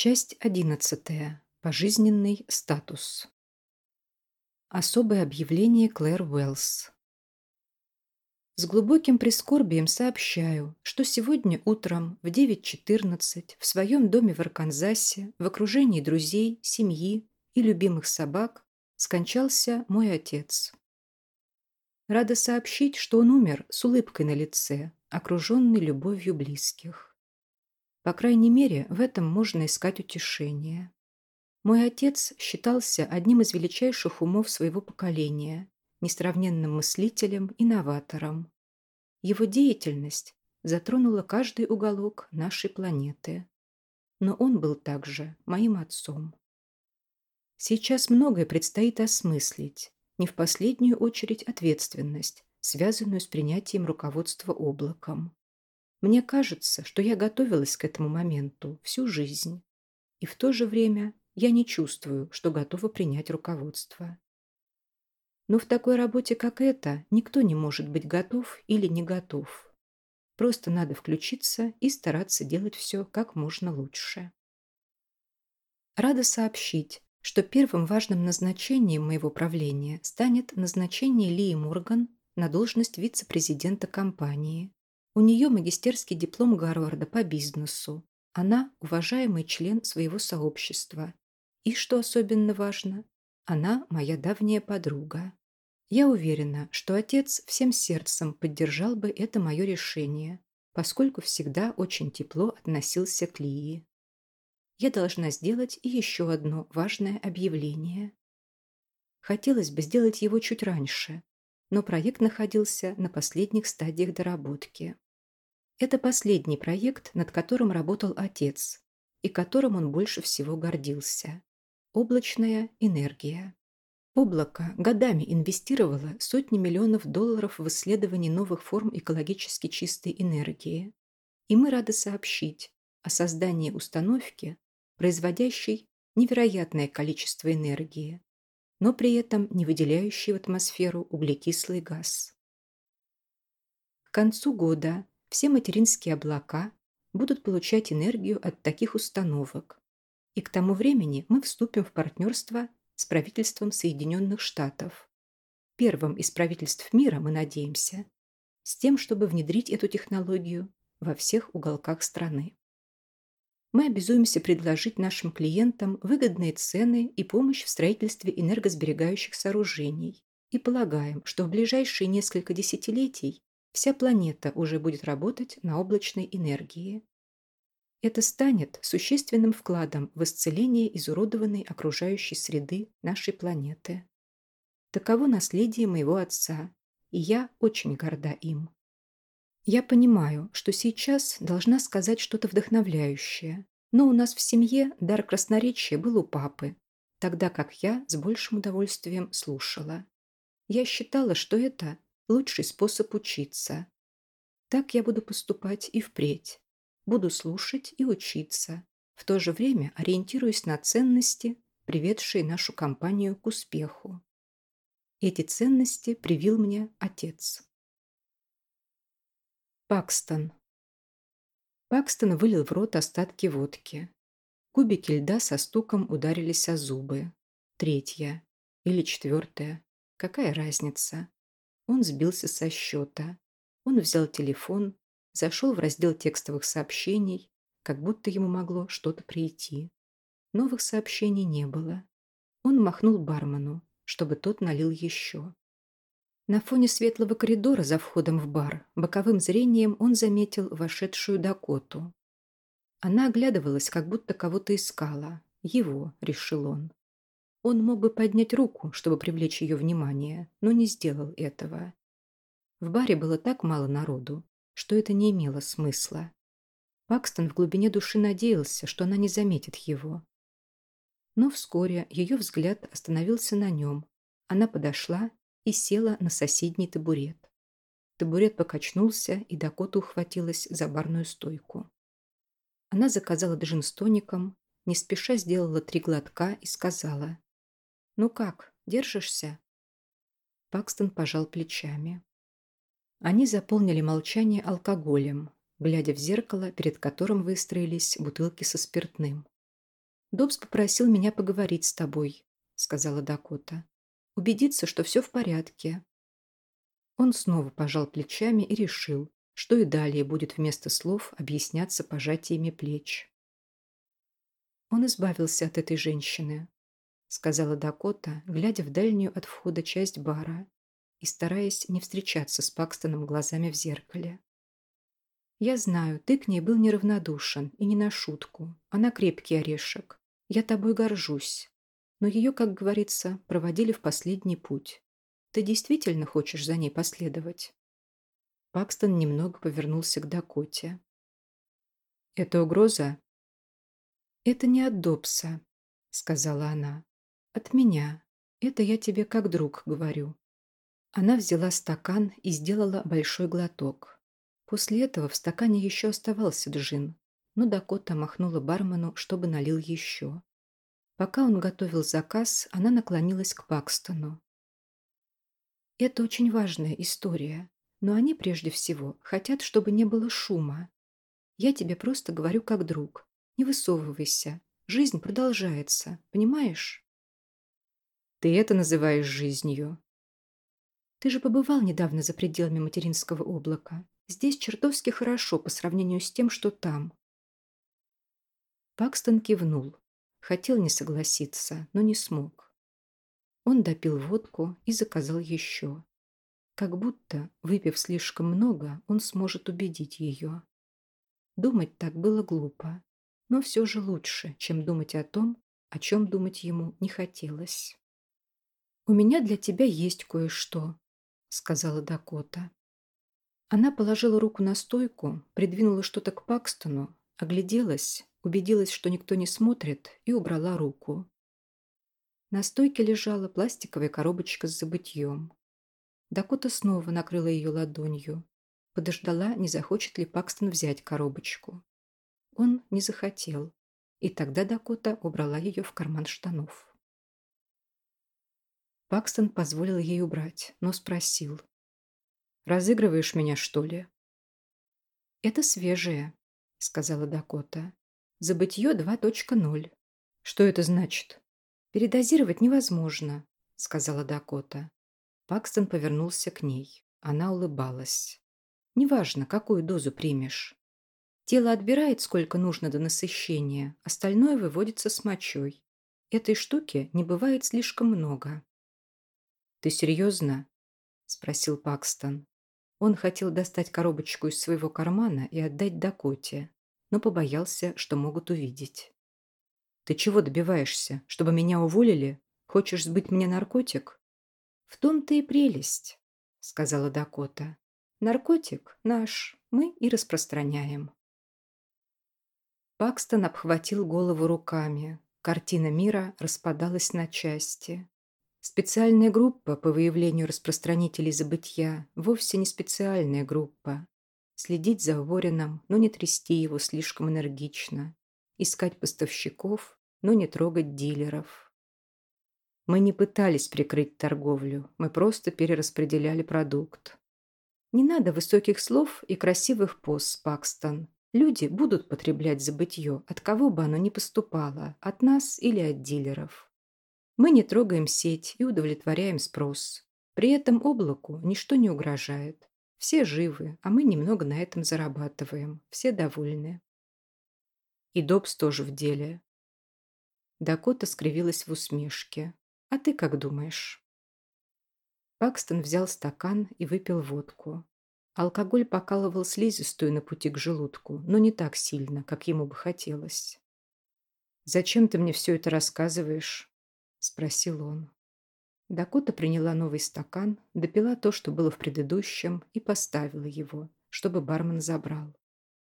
Часть одиннадцатая. Пожизненный статус. Особое объявление Клэр Уэллс. С глубоким прискорбием сообщаю, что сегодня утром в 9.14 в своем доме в Арканзасе, в окружении друзей, семьи и любимых собак, скончался мой отец. Рада сообщить, что он умер с улыбкой на лице, окруженный любовью близких. По крайней мере, в этом можно искать утешение. Мой отец считался одним из величайших умов своего поколения, несравненным мыслителем и новатором. Его деятельность затронула каждый уголок нашей планеты. Но он был также моим отцом. Сейчас многое предстоит осмыслить, не в последнюю очередь ответственность, связанную с принятием руководства облаком. Мне кажется, что я готовилась к этому моменту всю жизнь. И в то же время я не чувствую, что готова принять руководство. Но в такой работе, как эта, никто не может быть готов или не готов. Просто надо включиться и стараться делать все как можно лучше. Рада сообщить, что первым важным назначением моего правления станет назначение Лии Морган на должность вице-президента компании. У нее магистерский диплом Гарварда по бизнесу. Она уважаемый член своего сообщества. И, что особенно важно, она моя давняя подруга. Я уверена, что отец всем сердцем поддержал бы это мое решение, поскольку всегда очень тепло относился к Лии я должна сделать и еще одно важное объявление. Хотелось бы сделать его чуть раньше, но проект находился на последних стадиях доработки. Это последний проект, над которым работал отец, и которым он больше всего гордился. Облачная энергия. Облако годами инвестировало сотни миллионов долларов в исследование новых форм экологически чистой энергии. И мы рады сообщить о создании установки, производящий невероятное количество энергии, но при этом не выделяющий в атмосферу углекислый газ. К концу года все материнские облака будут получать энергию от таких установок, и к тому времени мы вступим в партнерство с правительством Соединенных Штатов, первым из правительств мира, мы надеемся, с тем, чтобы внедрить эту технологию во всех уголках страны мы обязуемся предложить нашим клиентам выгодные цены и помощь в строительстве энергосберегающих сооружений и полагаем, что в ближайшие несколько десятилетий вся планета уже будет работать на облачной энергии. Это станет существенным вкладом в исцеление изуродованной окружающей среды нашей планеты. Таково наследие моего отца, и я очень горда им. Я понимаю, что сейчас должна сказать что-то вдохновляющее, но у нас в семье дар красноречия был у папы, тогда как я с большим удовольствием слушала. Я считала, что это лучший способ учиться. Так я буду поступать и впредь. Буду слушать и учиться, в то же время ориентируясь на ценности, приведшие нашу компанию к успеху. Эти ценности привил мне отец. Пакстон. Пакстон вылил в рот остатки водки. Кубики льда со стуком ударились о зубы. Третья. Или четвертая. Какая разница? Он сбился со счета. Он взял телефон, зашел в раздел текстовых сообщений, как будто ему могло что-то прийти. Новых сообщений не было. Он махнул бармену, чтобы тот налил еще. На фоне светлого коридора за входом в бар боковым зрением он заметил вошедшую Дакоту. Она оглядывалась, как будто кого-то искала. Его, решил он. Он мог бы поднять руку, чтобы привлечь ее внимание, но не сделал этого. В баре было так мало народу, что это не имело смысла. Пакстон в глубине души надеялся, что она не заметит его. Но вскоре ее взгляд остановился на нем. Она подошла и села на соседний табурет. Табурет покачнулся, и Дакота ухватилась за барную стойку. Она заказала джин с тоником, не спеша сделала три глотка и сказала. «Ну как, держишься?» Пакстон пожал плечами. Они заполнили молчание алкоголем, глядя в зеркало, перед которым выстроились бутылки со спиртным. «Добс попросил меня поговорить с тобой», — сказала Дакота. «Убедиться, что все в порядке». Он снова пожал плечами и решил, что и далее будет вместо слов объясняться пожатиями плеч. Он избавился от этой женщины, сказала Дакота, глядя в дальнюю от входа часть бара и стараясь не встречаться с Пакстоном глазами в зеркале. «Я знаю, ты к ней был неравнодушен, и не на шутку. Она крепкий орешек. Я тобой горжусь. Но ее, как говорится, проводили в последний путь. Ты действительно хочешь за ней последовать?» Пакстон немного повернулся к Дакоте. «Это угроза?» «Это не от Добса», — сказала она. «От меня. Это я тебе как друг говорю». Она взяла стакан и сделала большой глоток. После этого в стакане еще оставался джин, но Дакота махнула бармену, чтобы налил еще. Пока он готовил заказ, она наклонилась к Пакстону. «Это очень важная история, но они прежде всего хотят, чтобы не было шума. Я тебе просто говорю как друг. Не высовывайся. Жизнь продолжается, понимаешь?» «Ты это называешь жизнью?» «Ты же побывал недавно за пределами материнского облака. Здесь чертовски хорошо по сравнению с тем, что там». Пакстон кивнул. Хотел не согласиться, но не смог. Он допил водку и заказал еще. Как будто, выпив слишком много, он сможет убедить ее. Думать так было глупо, но все же лучше, чем думать о том, о чем думать ему не хотелось. «У меня для тебя есть кое-что», — сказала Дакота. Она положила руку на стойку, придвинула что-то к Пакстону, огляделась, убедилась, что никто не смотрит, и убрала руку. На стойке лежала пластиковая коробочка с забытьем. Дакота снова накрыла ее ладонью. Подождала, не захочет ли Пакстон взять коробочку. Он не захотел, и тогда Дакота убрала ее в карман штанов. Пакстон позволил ей убрать, но спросил. «Разыгрываешь меня, что ли?» «Это свежее», — сказала Дакота. «Забытье 2.0». «Что это значит?» «Передозировать невозможно», — сказала Дакота. Пакстон повернулся к ней. Она улыбалась. «Неважно, какую дозу примешь. Тело отбирает, сколько нужно до насыщения, остальное выводится с мочой. Этой штуки не бывает слишком много». «Ты серьезно?» – спросил Пакстон. Он хотел достать коробочку из своего кармана и отдать Дакоте, но побоялся, что могут увидеть. «Ты чего добиваешься? Чтобы меня уволили? Хочешь сбыть мне наркотик?» «В том-то и прелесть», — сказала Дакота. «Наркотик наш, мы и распространяем». Пакстон обхватил голову руками. Картина мира распадалась на части. Специальная группа по выявлению распространителей забытья вовсе не специальная группа. Следить за Ворином, но не трясти его слишком энергично. Искать поставщиков, но не трогать дилеров. Мы не пытались прикрыть торговлю, мы просто перераспределяли продукт. Не надо высоких слов и красивых поз, Пакстон. Люди будут потреблять забытье, от кого бы оно ни поступало, от нас или от дилеров. Мы не трогаем сеть и удовлетворяем спрос. При этом облаку ничто не угрожает. Все живы, а мы немного на этом зарабатываем. Все довольны. И Добс тоже в деле. Дакота скривилась в усмешке. А ты как думаешь?» Пакстон взял стакан и выпил водку. Алкоголь покалывал слизистую на пути к желудку, но не так сильно, как ему бы хотелось. «Зачем ты мне все это рассказываешь?» – спросил он. Дакота приняла новый стакан, допила то, что было в предыдущем, и поставила его, чтобы бармен забрал.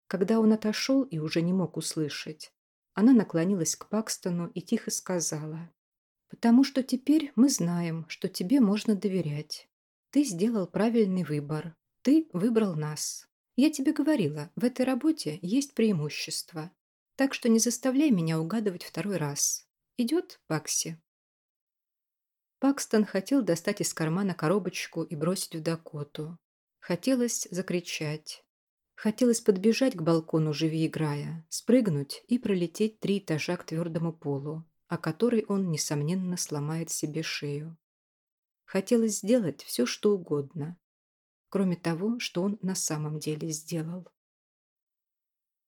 Когда он отошел и уже не мог услышать, она наклонилась к Пакстону и тихо сказала Потому что теперь мы знаем, что тебе можно доверять. Ты сделал правильный выбор. Ты выбрал нас. Я тебе говорила, в этой работе есть преимущество. Так что не заставляй меня угадывать второй раз. Идет, Пакси?» Пакстон хотел достать из кармана коробочку и бросить в Дакоту. Хотелось закричать. Хотелось подбежать к балкону, живи играя, спрыгнуть и пролететь три этажа к твердому полу, о который он, несомненно, сломает себе шею. Хотелось сделать все, что угодно, кроме того, что он на самом деле сделал.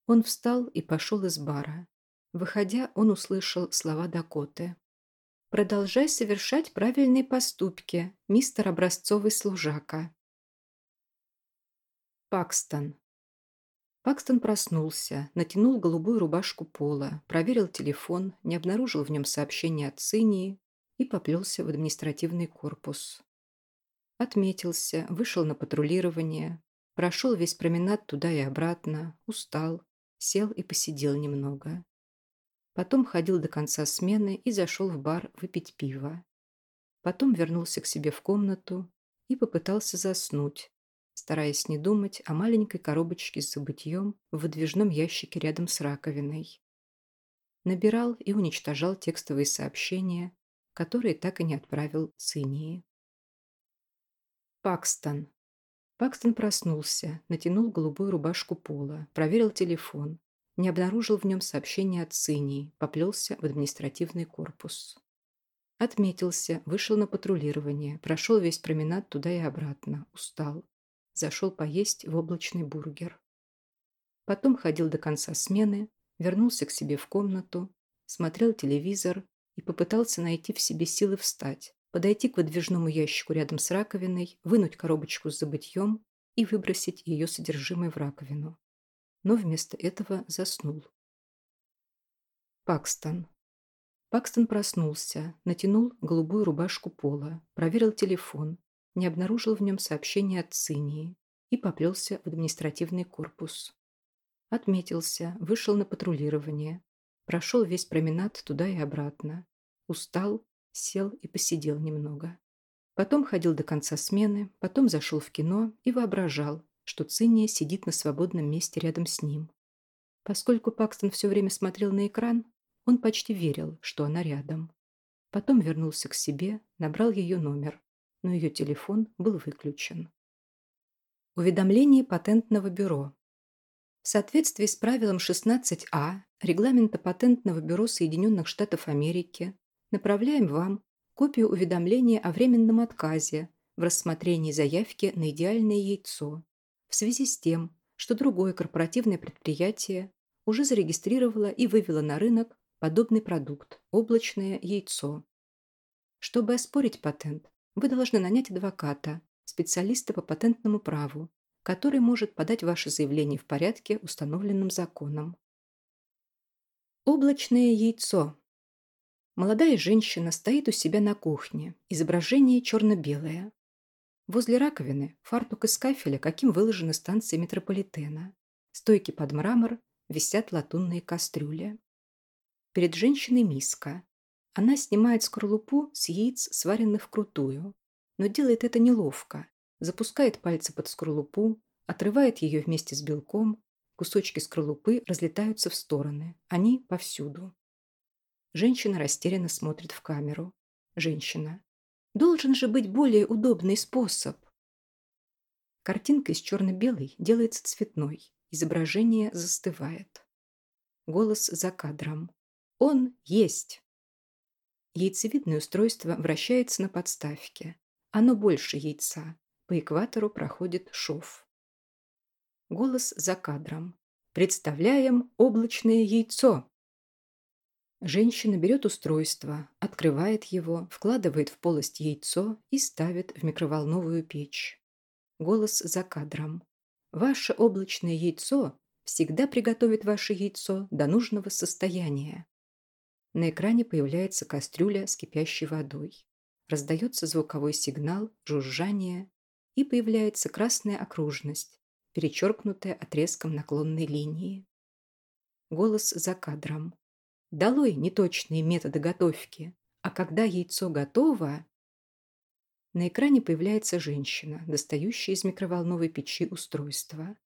Он встал и пошел из бара. Выходя, он услышал слова Дакоты. «Продолжай совершать правильные поступки, мистер образцовый служака». Пакстон. Пакстон проснулся, натянул голубую рубашку пола, проверил телефон, не обнаружил в нем сообщения от Цинии и поплелся в административный корпус. Отметился, вышел на патрулирование, прошел весь променад туда и обратно, устал, сел и посидел немного. Потом ходил до конца смены и зашел в бар выпить пиво. Потом вернулся к себе в комнату и попытался заснуть, стараясь не думать о маленькой коробочке с забытьем в выдвижном ящике рядом с раковиной. Набирал и уничтожал текстовые сообщения, которые так и не отправил Цинии. Пакстон. Пакстон проснулся, натянул голубую рубашку пола, проверил телефон, не обнаружил в нем сообщения от Цинии, поплелся в административный корпус. Отметился, вышел на патрулирование, прошел весь променад туда и обратно, устал. Зашел поесть в облачный бургер. Потом ходил до конца смены, вернулся к себе в комнату, смотрел телевизор и попытался найти в себе силы встать, подойти к выдвижному ящику рядом с раковиной, вынуть коробочку с забытьем и выбросить ее содержимое в раковину. Но вместо этого заснул. Пакстон. Пакстон проснулся, натянул голубую рубашку пола, проверил телефон, не обнаружил в нем сообщения от Цинии и поплелся в административный корпус. Отметился, вышел на патрулирование, прошел весь променад туда и обратно, устал сел и посидел немного. Потом ходил до конца смены, потом зашел в кино и воображал, что Циния сидит на свободном месте рядом с ним. Поскольку Пакстон все время смотрел на экран, он почти верил, что она рядом. Потом вернулся к себе, набрал ее номер, но ее телефон был выключен. Уведомление патентного бюро. В соответствии с правилом 16А регламента патентного бюро Соединенных Штатов Америки направляем вам копию уведомления о временном отказе в рассмотрении заявки на идеальное яйцо в связи с тем, что другое корпоративное предприятие уже зарегистрировало и вывело на рынок подобный продукт – облачное яйцо. Чтобы оспорить патент, вы должны нанять адвоката, специалиста по патентному праву, который может подать ваше заявление в порядке, установленном законом. Облачное яйцо Молодая женщина стоит у себя на кухне. Изображение черно-белое. Возле раковины фартук из кафеля, каким выложены станции метрополитена. Стойки под мрамор, висят латунные кастрюли. Перед женщиной миска. Она снимает скорлупу с яиц, сваренных вкрутую. Но делает это неловко. Запускает пальцы под скорлупу, отрывает ее вместе с белком. Кусочки скорлупы разлетаются в стороны. Они повсюду. Женщина растерянно смотрит в камеру. Женщина. Должен же быть более удобный способ. Картинка из черно-белой делается цветной. Изображение застывает. Голос за кадром. Он есть. Яйцевидное устройство вращается на подставке. Оно больше яйца. По экватору проходит шов. Голос за кадром. Представляем облачное яйцо. Женщина берет устройство, открывает его, вкладывает в полость яйцо и ставит в микроволновую печь. Голос за кадром. Ваше облачное яйцо всегда приготовит ваше яйцо до нужного состояния. На экране появляется кастрюля с кипящей водой. Раздается звуковой сигнал, жужжание, и появляется красная окружность, перечеркнутая отрезком наклонной линии. Голос за кадром. Долой неточные методы готовки. А когда яйцо готово... На экране появляется женщина, достающая из микроволновой печи устройство.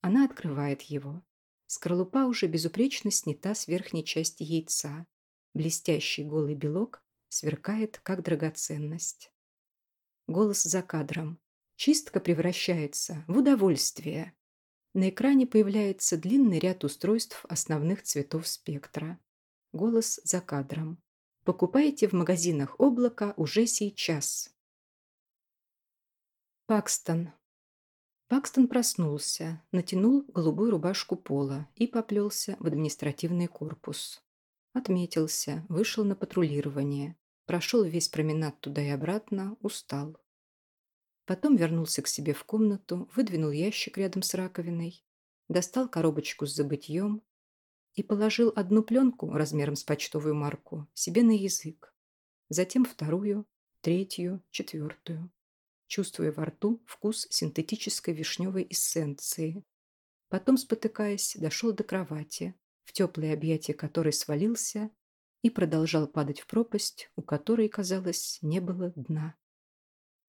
Она открывает его. Скорлупа уже безупречно снята с верхней части яйца. Блестящий голый белок сверкает, как драгоценность. Голос за кадром. Чистка превращается в удовольствие. На экране появляется длинный ряд устройств основных цветов спектра. Голос за кадром. Покупайте в магазинах облака уже сейчас. Пакстон. Пакстон проснулся, натянул голубую рубашку пола и поплелся в административный корпус. Отметился, вышел на патрулирование, прошел весь променад туда и обратно, устал. Потом вернулся к себе в комнату, выдвинул ящик рядом с раковиной, достал коробочку с забытьем и положил одну пленку размером с почтовую марку себе на язык, затем вторую, третью, четвертую чувствуя во рту вкус синтетической вишневой эссенции. Потом, спотыкаясь, дошел до кровати, в теплое объятие которой свалился и продолжал падать в пропасть, у которой, казалось, не было дна.